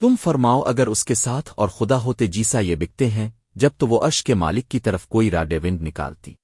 تم فرماؤ اگر اس کے ساتھ اور خدا ہوتے جیسا یہ بکتے ہیں، جب تو وہ عش کے مالک کی طرف کوئی راڈے ونڈ نکالتی۔